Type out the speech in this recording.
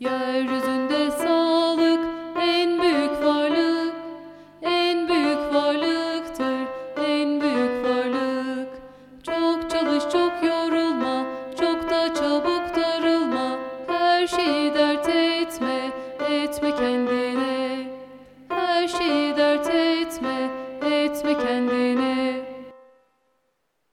Yeryüzünde sağlık en büyük varlık, en büyük varlıktır, en büyük varlık. Çok çalış, çok yorulma, çok da çabuk darılma. Her şeyi dert etme, etme kendine. Her şeyi dert etme, etme kendine.